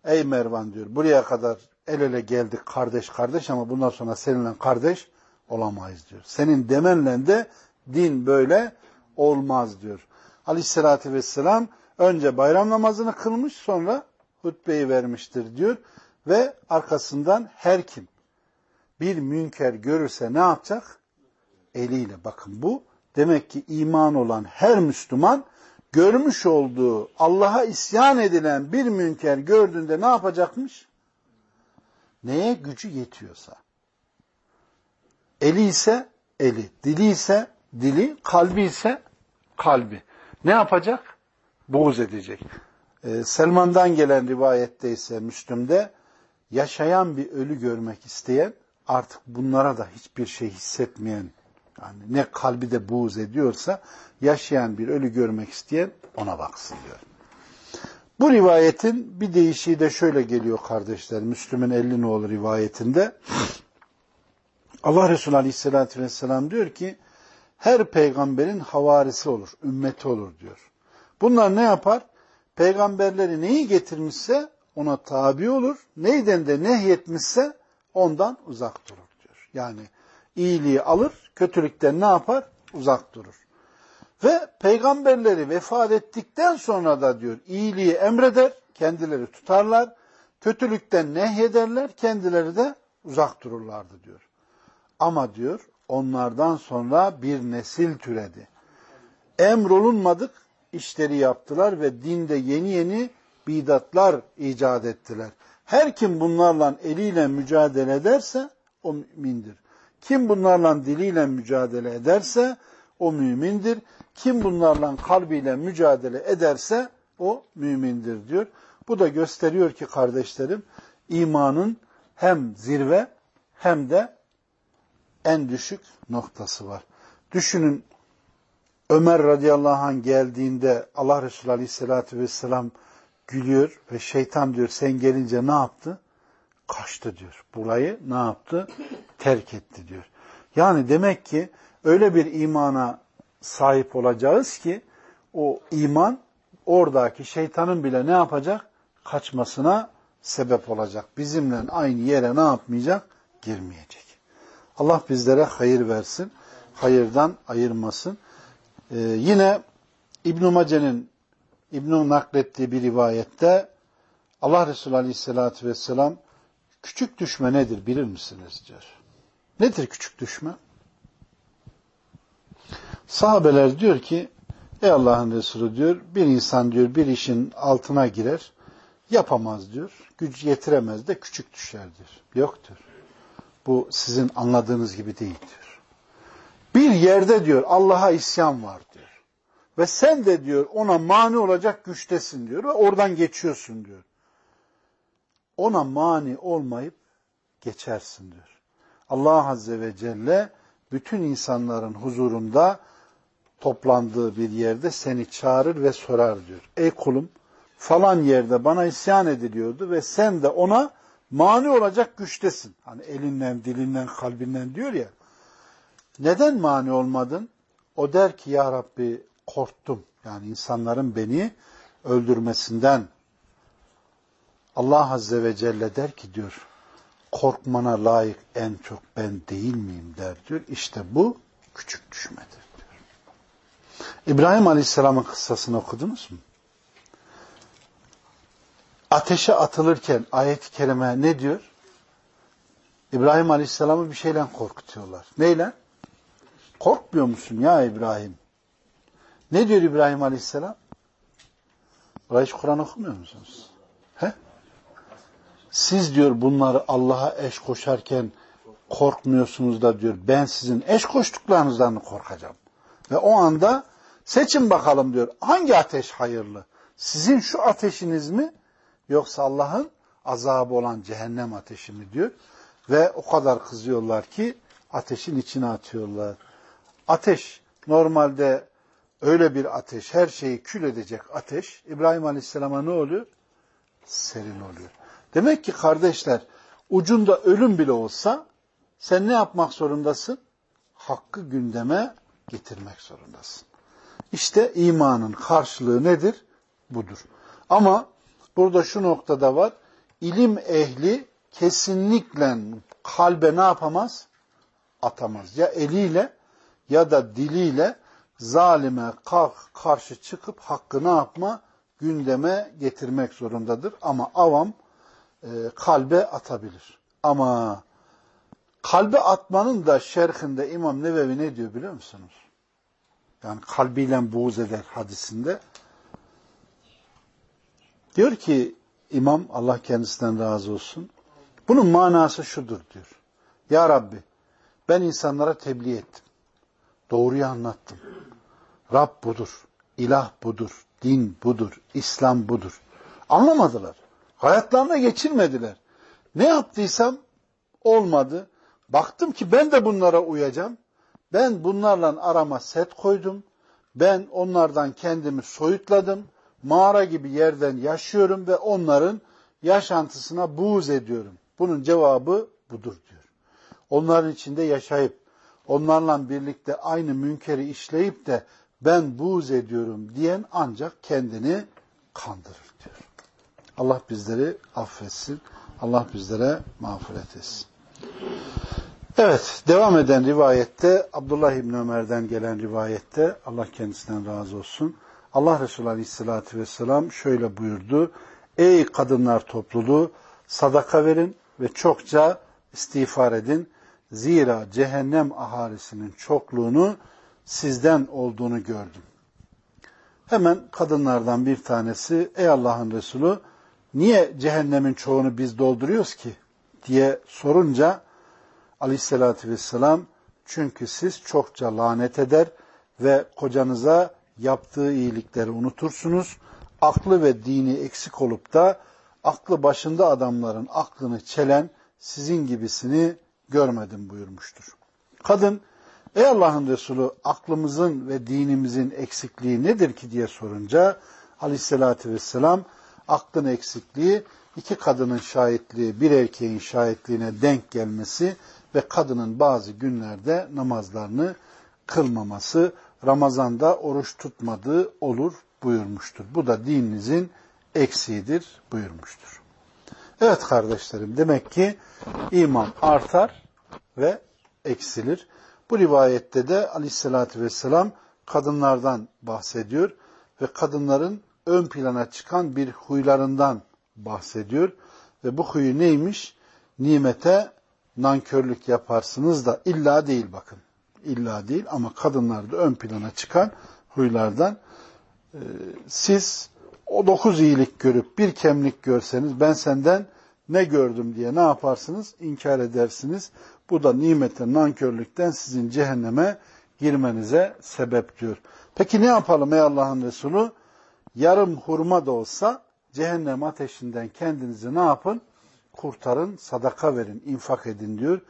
Ey Mervan diyor buraya kadar el ele geldik kardeş kardeş ama bundan sonra seninle kardeş olamayız diyor. Senin demenle de din böyle olmaz diyor. Aleyhissalatü vesselam önce bayram namazını kılmış sonra hutbeyi vermiştir diyor. Ve arkasından her kim bir münker görürse ne yapacak? Eliyle. Bakın bu demek ki iman olan her Müslüman görmüş olduğu Allah'a isyan edilen bir münker gördüğünde ne yapacakmış? Neye gücü yetiyorsa. Eli ise eli, dili ise dili, kalbi ise kalbi. Ne yapacak? Buğz edecek. Ee, Selman'dan gelen rivayette ise Müslüm'de yaşayan bir ölü görmek isteyen artık bunlara da hiçbir şey hissetmeyen yani ne kalbi de buğz ediyorsa yaşayan bir ölü görmek isteyen ona baksın diyor. Bu rivayetin bir değişiği de şöyle geliyor kardeşler. Müslüm'ün 50 nolu rivayetinde. Allah Resulü Aleyhisselatü Vesselam diyor ki her peygamberin havarisi olur, ümmeti olur diyor. Bunlar ne yapar? Peygamberleri neyi getirmişse ona tabi olur. Neyden de nehyetmişse ondan uzak durur diyor. Yani iyiliği alır, kötülükten ne yapar? Uzak durur. Ve peygamberleri vefat ettikten sonra da diyor iyiliği emreder, kendileri tutarlar, kötülükten nehyederler, kendileri de uzak dururlardı diyor. Ama diyor onlardan sonra bir nesil türedi. Emrolunmadık işleri yaptılar ve dinde yeni yeni bidatlar icat ettiler. Her kim bunlarla eliyle mücadele ederse o mümindir. Kim bunlarla diliyle mücadele ederse o mümindir. Kim bunlarla kalbiyle mücadele ederse o mümindir diyor. Bu da gösteriyor ki kardeşlerim imanın hem zirve hem de en düşük noktası var. Düşünün Ömer radıyallahu anh geldiğinde Allah Resulü aleyhissalatü vesselam gülüyor ve şeytan diyor sen gelince ne yaptı? Kaçtı diyor. Burayı ne yaptı? Terk etti diyor. Yani demek ki öyle bir imana sahip olacağız ki o iman oradaki şeytanın bile ne yapacak? Kaçmasına sebep olacak. Bizimle aynı yere ne yapmayacak? Girmeyecek. Allah bizlere hayır versin. Hayırdan ayırmasın. Ee, yine İbn-i Mace'nin İbn-i naklettiği bir rivayette Allah Resulü Aleyhisselatü Vesselam küçük düşme nedir bilir misiniz diyor. Nedir küçük düşme? Sahabeler diyor ki ey Allah'ın Resulü diyor bir insan diyor bir işin altına girer yapamaz diyor. Güç yetiremez de küçük düşer diyor. Yoktur. Bu sizin anladığınız gibi değil diyor. Bir yerde diyor Allah'a isyan var. Ve sen de diyor ona mani olacak güçtesin diyor ve oradan geçiyorsun diyor. Ona mani olmayıp geçersin diyor. Allah Azze ve Celle bütün insanların huzurunda toplandığı bir yerde seni çağırır ve sorar diyor. Ey kulum falan yerde bana isyan ediliyordu ve sen de ona mani olacak güçtesin. Hani elinden, dilinden, kalbinden diyor ya. Neden mani olmadın? O der ki ya Rabbi korktum. Yani insanların beni öldürmesinden. Allah Azze ve Celle der ki diyor korkmana layık en çok ben değil miyim der diyor. İşte bu küçük düşmedir diyor. İbrahim Aleyhisselam'ın kıssasını okudunuz mu? Ateşe atılırken ayet-i kerime ne diyor? İbrahim Aleyhisselam'ı bir şeyle korkutuyorlar. Neyle? Korkmuyor musun ya İbrahim? Ne diyor İbrahim Aleyhisselam? Burayı hiç Kur'an okumuyor musunuz? He? Siz diyor bunları Allah'a eş koşarken korkmuyorsunuz da diyor ben sizin eş koştuklarınızdan mı korkacağım? Ve o anda seçin bakalım diyor hangi ateş hayırlı? Sizin şu ateşiniz mi yoksa Allah'ın azabı olan cehennem ateşi mi diyor. Ve o kadar kızıyorlar ki ateşin içine atıyorlar. Ateş normalde öyle bir ateş, her şeyi kül edecek ateş. İbrahim Aleyhisselam'a ne oluyor? Serin oluyor. Demek ki kardeşler ucunda ölüm bile olsa sen ne yapmak zorundasın? Hakkı gündeme getirmek zorundasın. İşte imanın karşılığı nedir? Budur. Ama burada şu noktada var. İlim ehli kesinlikle kalbe ne yapamaz? Atamaz. Ya eliyle ya da diliyle zalime karşı çıkıp hakkı ne yapma? Gündeme getirmek zorundadır. Ama avam e, kalbe atabilir. Ama kalbe atmanın da şerhinde İmam Nevevi ne diyor biliyor musunuz? Yani kalbiyle buğz eder hadisinde. Diyor ki İmam Allah kendisinden razı olsun. Bunun manası şudur diyor. Ya Rabbi Ben insanlara tebliğ ettim. Doğruyu anlattım. Rab budur, ilah budur, din budur, İslam budur. Anlamadılar. Hayatlarına geçirmediler. Ne yaptıysam olmadı. Baktım ki ben de bunlara uyacağım. Ben bunlarla arama set koydum. Ben onlardan kendimi soyutladım. Mağara gibi yerden yaşıyorum ve onların yaşantısına buğz ediyorum. Bunun cevabı budur diyor. Onların içinde yaşayıp onlarla birlikte aynı münkeri işleyip de ben buğz ediyorum diyen ancak kendini kandırır diyor. Allah bizleri affetsin. Allah bizlere mağfiret etsin. Evet, devam eden rivayette Abdullah İbni Ömer'den gelen rivayette Allah kendisinden razı olsun. Allah Resulü Aleyhisselatü Vesselam şöyle buyurdu. Ey kadınlar topluluğu sadaka verin ve çokça istiğfar edin. Zira cehennem ahalisinin çokluğunu sizden olduğunu gördüm. Hemen kadınlardan bir tanesi ey Allah'ın Resulü niye cehennemin çoğunu biz dolduruyoruz ki diye sorunca aleyhissalatü vesselam çünkü siz çokça lanet eder ve kocanıza yaptığı iyilikleri unutursunuz. Aklı ve dini eksik olup da aklı başında adamların aklını çelen sizin gibisini görmedim buyurmuştur. Kadın, ey Allah'ın Resulü aklımızın ve dinimizin eksikliği nedir ki diye sorunca aleyhissalatü vesselam aklın eksikliği iki kadının şahitliği bir erkeğin şahitliğine denk gelmesi ve kadının bazı günlerde namazlarını kılmaması, Ramazan'da oruç tutmadığı olur buyurmuştur. Bu da dininizin eksiğidir buyurmuştur. Evet kardeşlerim demek ki iman artar ve eksilir. Bu rivayette de aleyhissalatü vesselam kadınlardan bahsediyor ve kadınların ön plana çıkan bir huylarından bahsediyor. Ve bu huyu neymiş? Nimete nankörlük yaparsınız da illa değil bakın. İlla değil ama kadınlarda ön plana çıkan huylardan e, siz o dokuz iyilik görüp bir kemlik görseniz ben senden ne gördüm diye ne yaparsınız? İnkar edersiniz. Bu da nimete nankörlükten sizin cehenneme girmenize sebep diyor. Peki ne yapalım ey Allah'ın Resulü? Yarım hurma da olsa cehennem ateşinden kendinizi ne yapın? Kurtarın, sadaka verin, infak edin diyor.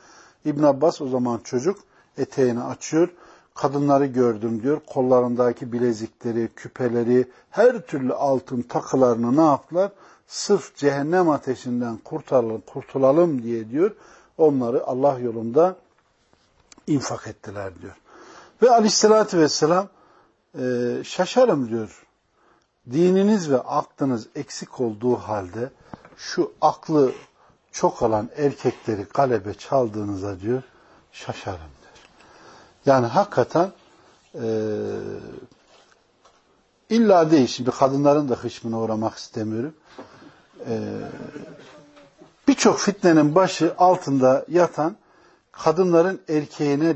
İbn Abbas o zaman çocuk eteğini açıyor. Kadınları gördüm diyor. Kollarındaki bilezikleri, küpeleri, her türlü altın takılarını ne yaptılar? Sırf cehennem ateşinden kurtaralım, kurtulalım diye diyor. Onları Allah yolunda infak ettiler diyor. Ve aleyhissalatü vesselam e, şaşarım diyor. Dininiz ve aklınız eksik olduğu halde şu aklı çok olan erkekleri galebe çaldığınıza diyor şaşarım. Yani hakikaten e, illa değil. Şimdi kadınların da hışmına uğramak istemiyorum. E, Birçok fitnenin başı altında yatan kadınların erkeğine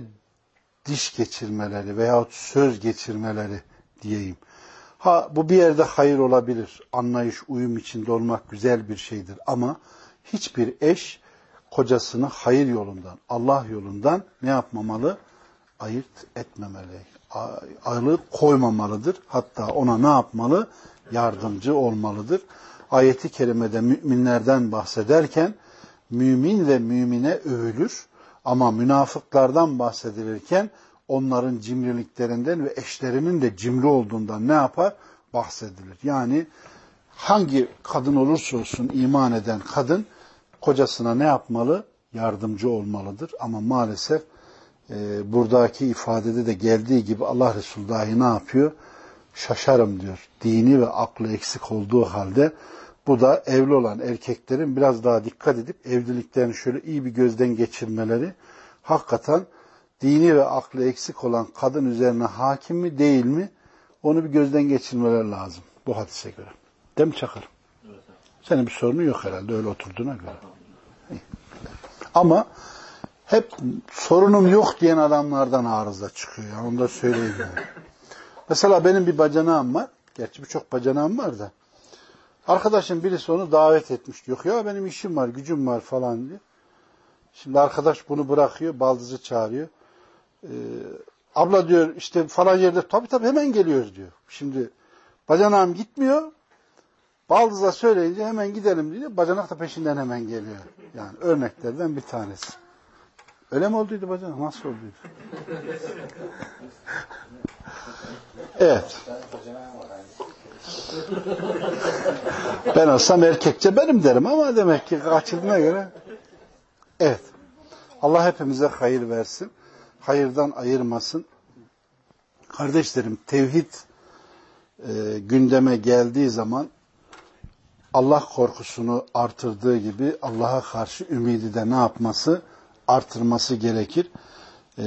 diş geçirmeleri veyahut söz geçirmeleri diyeyim. Ha bu bir yerde hayır olabilir. Anlayış, uyum içinde olmak güzel bir şeydir ama hiçbir eş kocasını hayır yolundan, Allah yolundan ne yapmamalı? Ayırt etmemeli. Ağırlık koymamalıdır. Hatta ona ne yapmalı? Yardımcı olmalıdır. Ayeti kerimede müminlerden bahsederken mümin ve mümine övülür ama münafıklardan bahsedilirken onların cimriliklerinden ve eşlerinin de cimri olduğundan ne yapar? Bahsedilir. Yani hangi kadın olursa olsun iman eden kadın kocasına ne yapmalı? Yardımcı olmalıdır. Ama maalesef e, buradaki ifadede de geldiği gibi Allah Resulü dahi ne yapıyor? Şaşarım diyor. Dini ve aklı eksik olduğu halde bu da evli olan erkeklerin biraz daha dikkat edip evliliklerini şöyle iyi bir gözden geçirmeleri hakikaten dini ve aklı eksik olan kadın üzerine hakim mi değil mi onu bir gözden geçirmeler lazım bu hadise göre. Değil mi Çakır? Evet. Senin bir sorunu yok herhalde öyle oturduğuna göre. Ama hep sorunum yok diyen adamlardan arıza çıkıyor. Yani onu da söyleyeyim. Yani. Mesela benim bir bacanağım var. Gerçi birçok bacanağım var da. Arkadaşım birisi onu davet etmiş. Yok ya benim işim var, gücüm var falan diye. Şimdi arkadaş bunu bırakıyor, baldızı çağırıyor. Ee, abla diyor işte falan yerde tabii tabii hemen geliyoruz diyor. Şimdi bacanağım gitmiyor. Baldıza söyleyince hemen gidelim diyor. Bacanak da peşinden hemen geliyor. Yani örneklerden bir tanesi. Öyle mi olduydu bacanak? Nasıl olduydu? evet. Ben olsam erkekçe benim derim ama demek ki kaçırdığına göre evet. Allah hepimize hayır versin. Hayırdan ayırmasın. Kardeşlerim tevhid e, gündeme geldiği zaman Allah korkusunu artırdığı gibi Allah'a karşı ümidi de ne yapması? Artırması gerekir. Ee,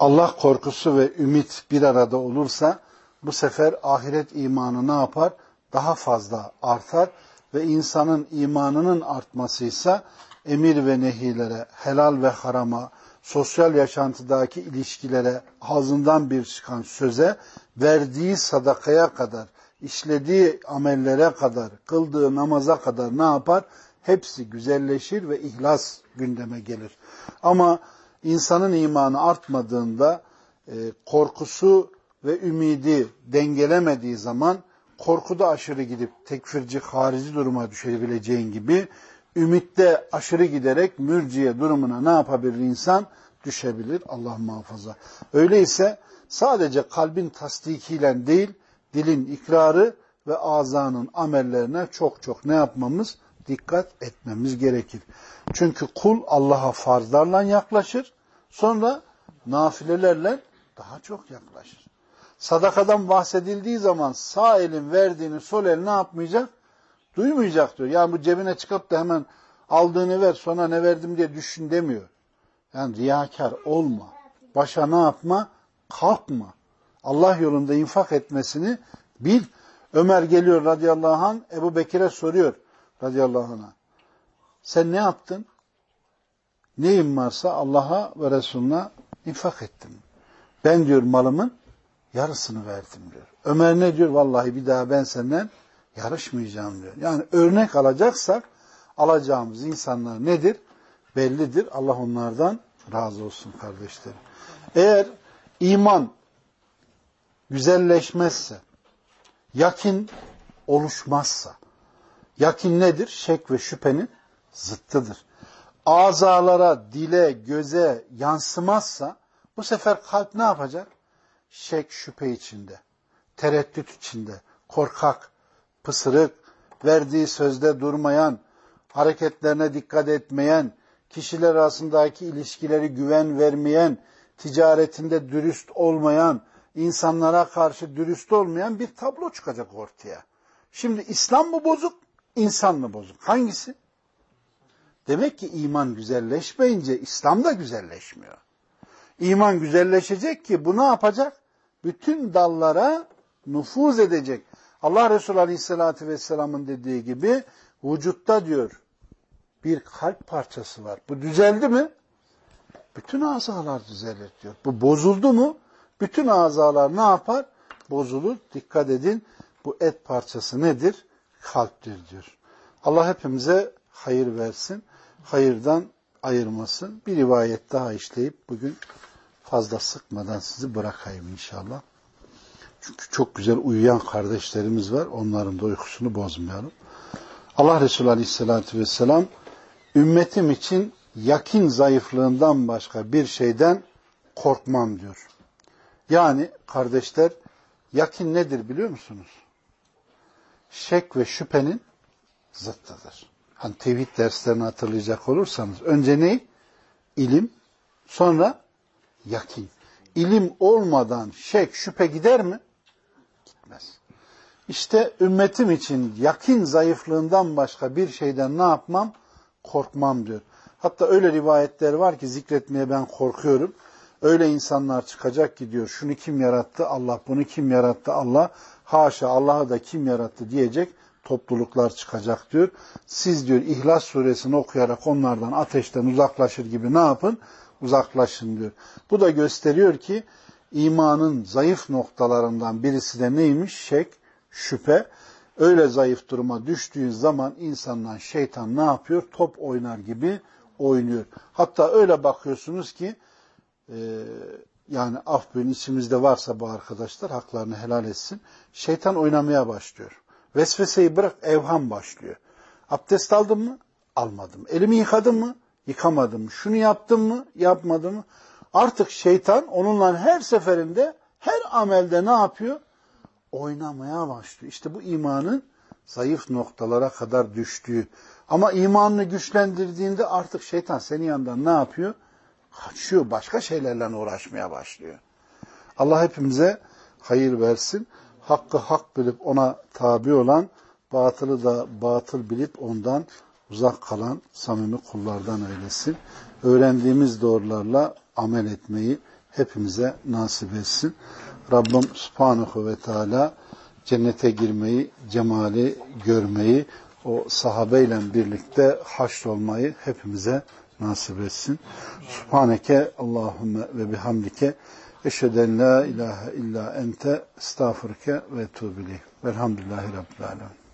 Allah korkusu ve ümit bir arada olursa bu sefer ahiret imanı ne yapar? Daha fazla artar ve insanın imanının artmasıysa emir ve nehilere, helal ve harama, sosyal yaşantıdaki ilişkilere, ağzından bir çıkan söze, verdiği sadakaya kadar, işlediği amellere kadar, kıldığı namaza kadar ne yapar? Hepsi güzelleşir ve ihlas gündeme gelir. Ama insanın imanı artmadığında e, korkusu ve ümidi dengelemediği zaman korkuda aşırı gidip tekfirci, harici duruma düşebileceğin gibi ümitte aşırı giderek mürciye durumuna ne yapabilir insan? Düşebilir. Allah muhafaza. Öyleyse sadece kalbin tasdikiyle değil, dilin ikrarı ve azanın amellerine çok çok ne yapmamız? Dikkat etmemiz gerekir. Çünkü kul Allah'a farzlarla yaklaşır. Sonra nafilelerle daha çok yaklaşır. Sadakadan bahsedildiği zaman sağ elin verdiğini sol el ne yapmayacak? Duymayacak diyor. Yani bu cebine çıkıp da hemen aldığını ver sonra ne verdim diye düşün demiyor. Yani riyakar olma. Başa ne yapma? Kalkma. Allah yolunda infak etmesini bil. Ömer geliyor radıyallahu anh Ebu Bekir'e soruyor radıyallahu anh'a. Sen ne yaptın? Neyim varsa Allah'a ve Resulüne infak ettim. Ben diyor malımın yarısını verdim diyor. Ömer ne diyor? Vallahi bir daha ben senden yarışmayacağım diyor. Yani örnek alacaksak alacağımız insanlar nedir? Bellidir. Allah onlardan razı olsun kardeşlerim. Eğer iman güzelleşmezse, yakin oluşmazsa, yakin nedir? Şek ve şüphenin zıttıdır. Azalara, dile, göze yansımazsa bu sefer kalp ne yapacak? Şek, şüphe içinde, tereddüt içinde, korkak, pısırık, verdiği sözde durmayan, hareketlerine dikkat etmeyen, kişiler arasındaki ilişkileri güven vermeyen, ticaretinde dürüst olmayan, insanlara karşı dürüst olmayan bir tablo çıkacak ortaya. Şimdi İslam mı bozuk, insan mı bozuk? Hangisi? Demek ki iman güzelleşmeyince İslam da güzelleşmiyor. İman güzelleşecek ki bu ne yapacak? Bütün dallara nüfuz edecek. Allah Resulü Aleyhisselatü Vesselam'ın dediği gibi vücutta diyor bir kalp parçası var. Bu düzeldi mi? Bütün azalar düzelir diyor. Bu bozuldu mu? Bütün azalar ne yapar? Bozulur. Dikkat edin. Bu et parçası nedir? Kalptir diyor. Allah hepimize hayır versin. Hayırdan ayırmasın. Bir rivayet daha işleyip bugün fazla sıkmadan sizi bırakayım inşallah. Çünkü çok güzel uyuyan kardeşlerimiz var. Onların da uykusunu bozmayalım. Allah Resulü Aleyhisselatü Vesselam ümmetim için yakin zayıflığından başka bir şeyden korkmam diyor. Yani kardeşler yakin nedir biliyor musunuz? Şek ve şüphenin zıttıdır. Hani tevhid derslerini hatırlayacak olursanız önce ne? İlim, sonra yakin. İlim olmadan şek, şüphe gider mi? Gitmez. İşte ümmetim için yakin zayıflığından başka bir şeyden ne yapmam? Korkmam diyor. Hatta öyle rivayetler var ki zikretmeye ben korkuyorum. Öyle insanlar çıkacak ki diyor şunu kim yarattı? Allah. Bunu kim yarattı? Allah. Haşa Allah'ı da kim yarattı diyecek topluluklar çıkacak diyor. Siz diyor İhlas suresini okuyarak onlardan ateşten uzaklaşır gibi ne yapın? Uzaklaşın diyor. Bu da gösteriyor ki imanın zayıf noktalarından birisi de neymiş? Şek, şüphe. Öyle zayıf duruma düştüğün zaman insandan şeytan ne yapıyor? Top oynar gibi oynuyor. Hatta öyle bakıyorsunuz ki e, yani af buyurun içimizde varsa bu arkadaşlar haklarını helal etsin. Şeytan oynamaya başlıyor. Vesveseyi bırak evham başlıyor. Abdest aldın mı? Almadım. Elimi yıkadım mı? Yıkamadım. Şunu yaptım mı? Yapmadım mı? Artık şeytan onunla her seferinde her amelde ne yapıyor? Oynamaya başlıyor. İşte bu imanın zayıf noktalara kadar düştüğü. Ama imanını güçlendirdiğinde artık şeytan senin yanından ne yapıyor? Kaçıyor. Başka şeylerle uğraşmaya başlıyor. Allah hepimize hayır versin. Hakkı hak bilip ona tabi olan, batılı da batıl bilip ondan uzak kalan samimi kullardan eylesin. Öğrendiğimiz doğrularla amel etmeyi hepimize nasip etsin. Rabbim Subhanahu ve Teala cennete girmeyi, cemali görmeyi, o sahabeyle birlikte haşrolmayı hepimize nasip etsin. Subhaneke Allahümme ve bihamdike eşheden la ilahe illa ente estağfurke ve tuğbileyh. Velhamdülillahi Rabbil Alemin.